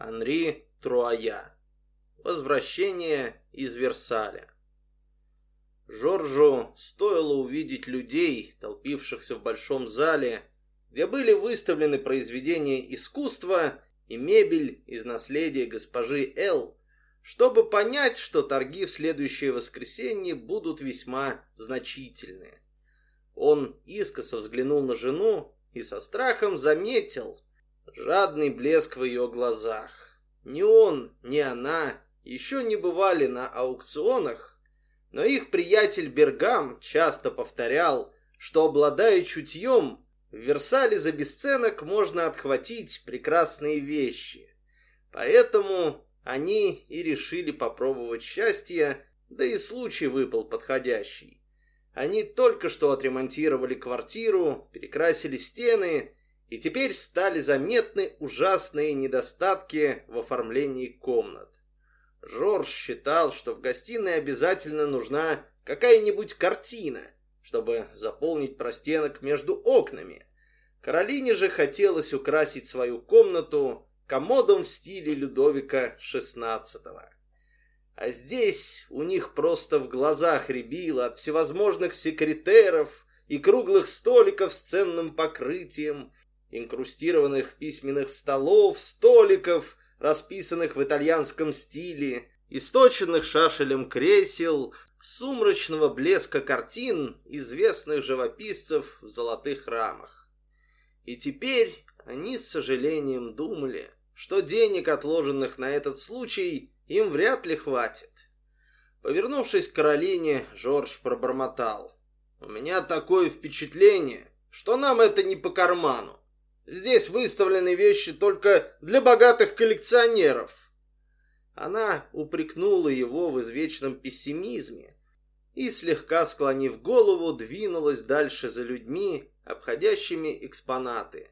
Анри Труая. Возвращение из Версаля. Жоржу стоило увидеть людей, толпившихся в большом зале, где были выставлены произведения искусства и мебель из наследия госпожи Л., чтобы понять, что торги в следующее воскресенье будут весьма значительные. Он искоса взглянул на жену и со страхом заметил жадный блеск в ее глазах. Ни он, ни она еще не бывали на аукционах, но их приятель Бергам часто повторял, что, обладая чутьем, в Версале за бесценок можно отхватить прекрасные вещи. Поэтому они и решили попробовать счастье, да и случай выпал подходящий. Они только что отремонтировали квартиру, перекрасили стены, и теперь стали заметны ужасные недостатки в оформлении комнат. Жорж считал, что в гостиной обязательно нужна какая-нибудь картина, чтобы заполнить простенок между окнами. Каролине же хотелось украсить свою комнату комодом в стиле Людовика XVI. А здесь у них просто в глазах рябило от всевозможных секретеров и круглых столиков с ценным покрытием, инкрустированных письменных столов, столиков, расписанных в итальянском стиле, источенных шашелем кресел, сумрачного блеска картин известных живописцев в золотых рамах. И теперь они с сожалением думали, что денег, отложенных на этот случай, им вряд ли хватит. Повернувшись к Каролине, Жорж пробормотал. «У меня такое впечатление, что нам это не по карману. Здесь выставлены вещи только для богатых коллекционеров». Она упрекнула его в извечном пессимизме и, слегка склонив голову, двинулась дальше за людьми, обходящими экспонаты.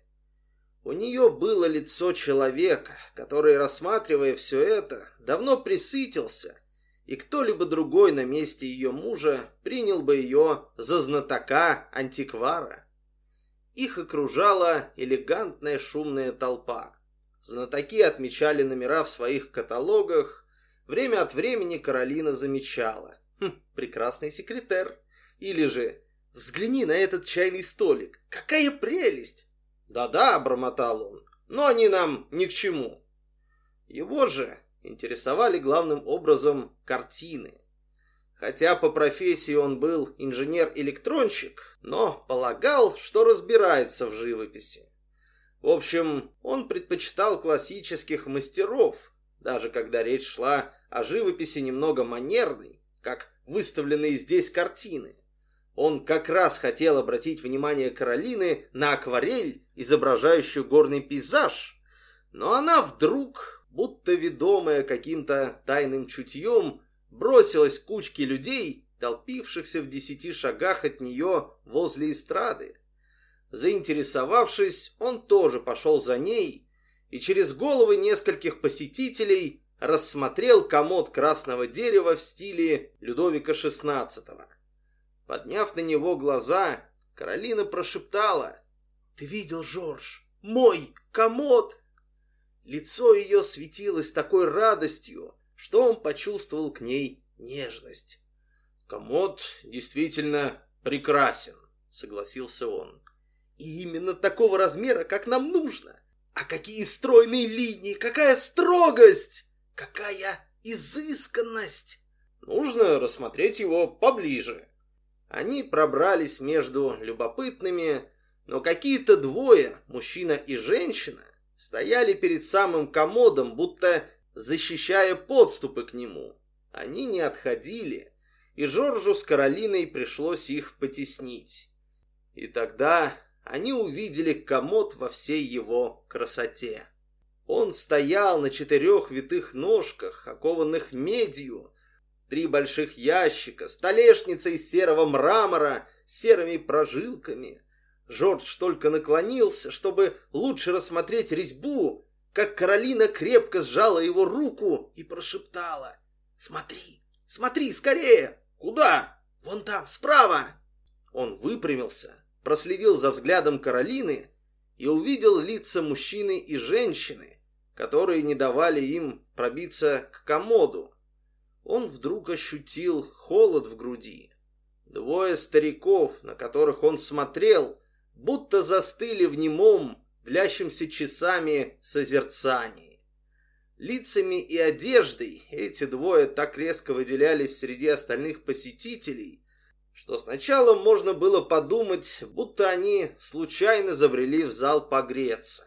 У нее было лицо человека, который, рассматривая все это, давно присытился, и кто-либо другой на месте ее мужа принял бы ее за знатока-антиквара. Их окружала элегантная шумная толпа. Знатоки отмечали номера в своих каталогах. Время от времени Каролина замечала. Хм, прекрасный секретарь. Или же, взгляни на этот чайный столик. Какая прелесть! «Да-да», — бормотал он, — «но они нам ни к чему». Его же интересовали главным образом картины. Хотя по профессии он был инженер-электронщик, но полагал, что разбирается в живописи. В общем, он предпочитал классических мастеров, даже когда речь шла о живописи немного манерной, как выставленные здесь картины. Он как раз хотел обратить внимание Каролины на акварель, изображающую горный пейзаж, но она вдруг, будто ведомая каким-то тайным чутьем, бросилась к кучке людей, толпившихся в десяти шагах от нее возле эстрады. Заинтересовавшись, он тоже пошел за ней и через головы нескольких посетителей рассмотрел комод красного дерева в стиле Людовика XVI. Подняв на него глаза, Каролина прошептала. «Ты видел, Жорж? Мой комод!» Лицо ее светилось такой радостью, что он почувствовал к ней нежность. «Комод действительно прекрасен», — согласился он. «И именно такого размера, как нам нужно. А какие стройные линии, какая строгость, какая изысканность!» «Нужно рассмотреть его поближе», они пробрались между любопытными, но какие-то двое, мужчина и женщина, стояли перед самым комодом, будто защищая подступы к нему. Они не отходили, и Жоржу с Каролиной пришлось их потеснить. И тогда они увидели комод во всей его красоте. Он стоял на четырех витых ножках, окованных медью, Три больших ящика, столешница из серого мрамора с серыми прожилками. Жорж только наклонился, чтобы лучше рассмотреть резьбу, как Каролина крепко сжала его руку и прошептала. «Смотри, смотри, скорее!» «Куда?» «Вон там, справа!» Он выпрямился, проследил за взглядом Каролины и увидел лица мужчины и женщины, которые не давали им пробиться к комоду. Он вдруг ощутил холод в груди. Двое стариков, на которых он смотрел, будто застыли в немом, длящемся часами созерцании. Лицами и одеждой эти двое так резко выделялись среди остальных посетителей, что сначала можно было подумать, будто они случайно забрели в зал погреться.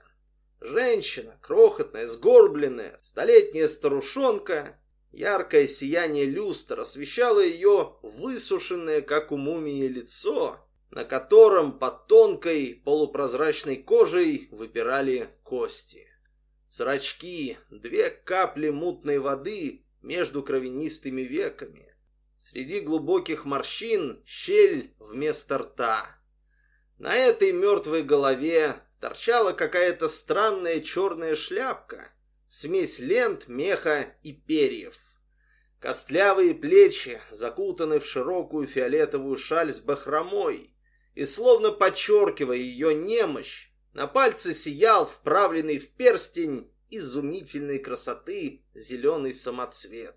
Женщина, крохотная, сгорбленная, столетняя старушонка, яркое сияние люстр освещало ее высушенное, как у мумии, лицо, на котором под тонкой полупрозрачной кожей выпирали кости. Зрачки, две капли мутной воды между кровянистыми веками. Среди глубоких морщин щель вместо рта. На этой мертвой голове торчала какая-то странная черная шляпка, смесь лент, меха и перьев. Костлявые плечи закутаны в широкую фиолетовую шаль с бахромой, и, словно подчеркивая ее немощь, на пальце сиял вправленный в перстень изумительной красоты зеленый самоцвет.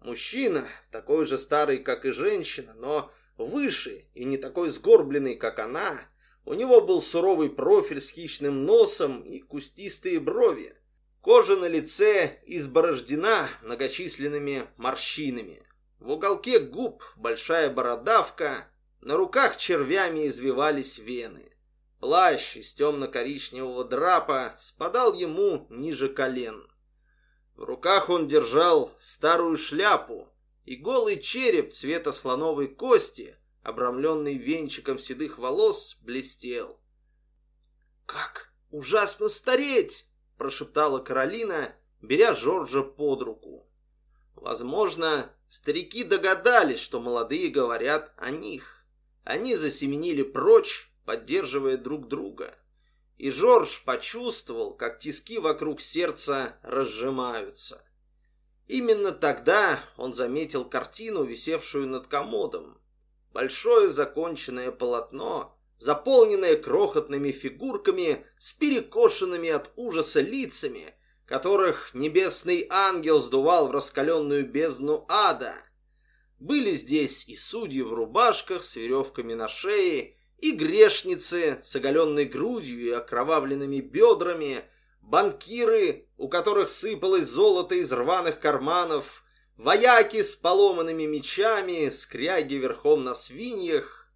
Мужчина, такой же старый, как и женщина, но выше и не такой сгорбленный, как она, у него был суровый профиль с хищным носом и кустистые брови. Кожа на лице изборождена многочисленными морщинами. В уголке губ большая бородавка, на руках червями извивались вены. Плащ из темно-коричневого драпа спадал ему ниже колен. В руках он держал старую шляпу, и голый череп цвета слоновой кости обрамленный венчиком седых волос, блестел. «Как ужасно стареть!» – прошептала Каролина, беря Жоржа под руку. Возможно, старики догадались, что молодые говорят о них. Они засеменили прочь, поддерживая друг друга. И Жорж почувствовал, как тиски вокруг сердца разжимаются. Именно тогда он заметил картину, висевшую над комодом. Большое законченное полотно, заполненное крохотными фигурками с перекошенными от ужаса лицами, которых небесный ангел сдувал в раскаленную бездну ада. Были здесь и судьи в рубашках с веревками на шее, и грешницы с оголенной грудью и окровавленными бедрами, банкиры, у которых сыпалось золото из рваных карманов, вояки с поломанными мечами, скряги верхом на свиньях.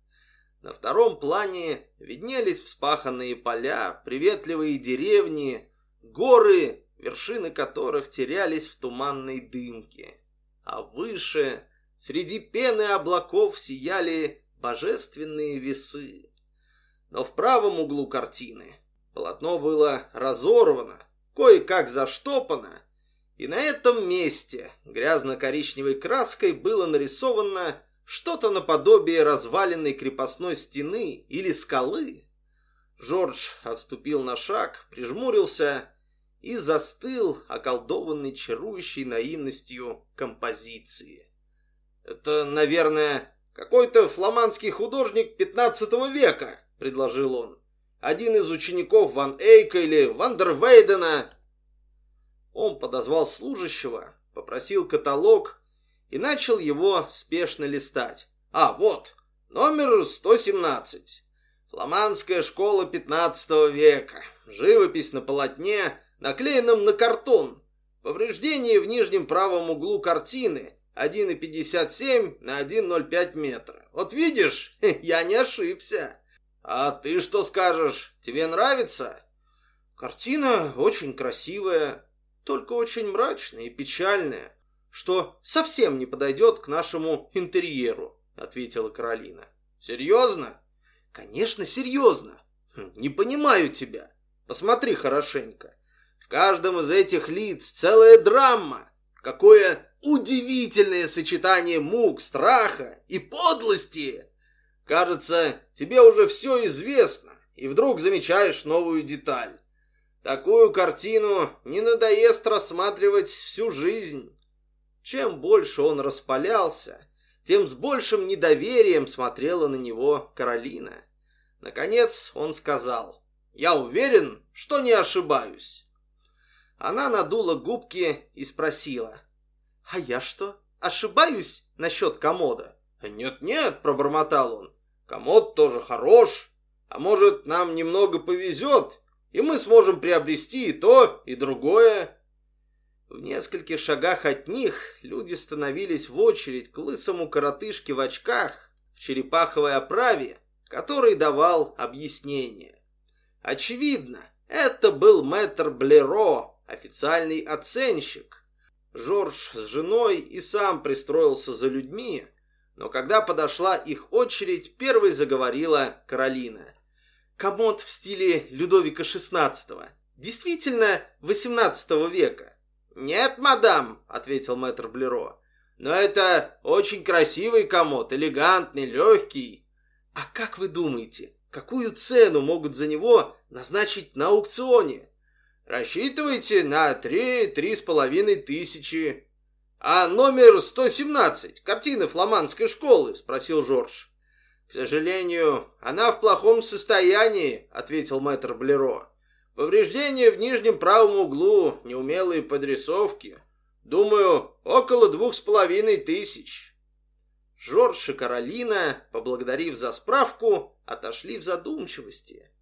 На втором плане виднелись вспаханные поля, приветливые деревни, горы, вершины которых терялись в туманной дымке. А выше, среди пены облаков, сияли божественные весы. Но в правом углу картины полотно было разорвано, кое-как заштопано, и на этом месте грязно-коричневой краской было нарисовано что-то наподобие разваленной крепостной стены или скалы. Жорж отступил на шаг, прижмурился и застыл, околдованный чарующей наивностью композиции. «Это, наверное, какой-то фламандский художник пятнадцатого века», — предложил он. «Один из учеников Ван Эйка или Вандервейдена он подозвал служащего, попросил каталог и начал его спешно листать. А, вот, номер 117. Фламандская школа 15 века. Живопись на полотне, наклеенном на картон. Повреждение в нижнем правом углу картины. 1,57 на 1,05 метра. Вот видишь, я не ошибся. А ты что скажешь? Тебе нравится? Картина очень красивая, только очень мрачное и печальное, что совсем не подойдет к нашему интерьеру», — ответила Каролина. «Серьезно?» «Конечно, серьезно. Хм, не понимаю тебя. Посмотри хорошенько. В каждом из этих лиц целая драма. Какое удивительное сочетание мук, страха и подлости. Кажется, тебе уже все известно, и вдруг замечаешь новую деталь. Такую картину не надоест рассматривать всю жизнь. Чем больше он распалялся, тем с большим недоверием смотрела на него Каролина. Наконец он сказал, «Я уверен, что не ошибаюсь». Она надула губки и спросила. «А я что, ошибаюсь насчет комода?» «Нет-нет», — пробормотал он, — «комод тоже хорош. А может, нам немного повезет, и мы сможем приобрести и то, и другое». В нескольких шагах от них люди становились в очередь к лысому коротышке в очках, в черепаховой оправе, который давал объяснение. Очевидно, это был мэтр Блеро, официальный оценщик. Жорж с женой и сам пристроился за людьми, но когда подошла их очередь, первой заговорила Каролина. Комод в стиле Людовика XVI. Действительно, XVIII века. «Нет, мадам», — ответил мэтр Блеро. «Но это очень красивый комод, элегантный, легкий». «А как вы думаете, какую цену могут за него назначить на аукционе?» Рассчитывайте на три-три с половиной тысячи. А номер 117, картина фламандской школы, спросил Жорж. К сожалению, она в плохом состоянии, ответил мэтр Блеро. Повреждения в нижнем правом углу, неумелые подрисовки. Думаю, около двух с половиной тысяч. Жорж и Каролина, поблагодарив за справку, отошли в задумчивости.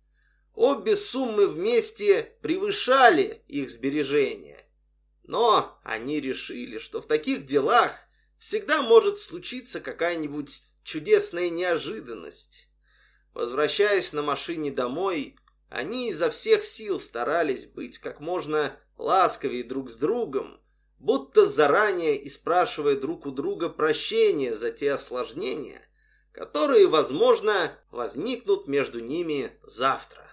Обе суммы вместе превышали их сбережения. Но они решили, что в таких делах всегда может случиться какая-нибудь чудесная неожиданность. Возвращаясь на машине домой, они изо всех сил старались быть как можно ласковее друг с другом, будто заранее и спрашивая друг у друга прощения за те осложнения, которые, возможно, возникнут между ними завтра.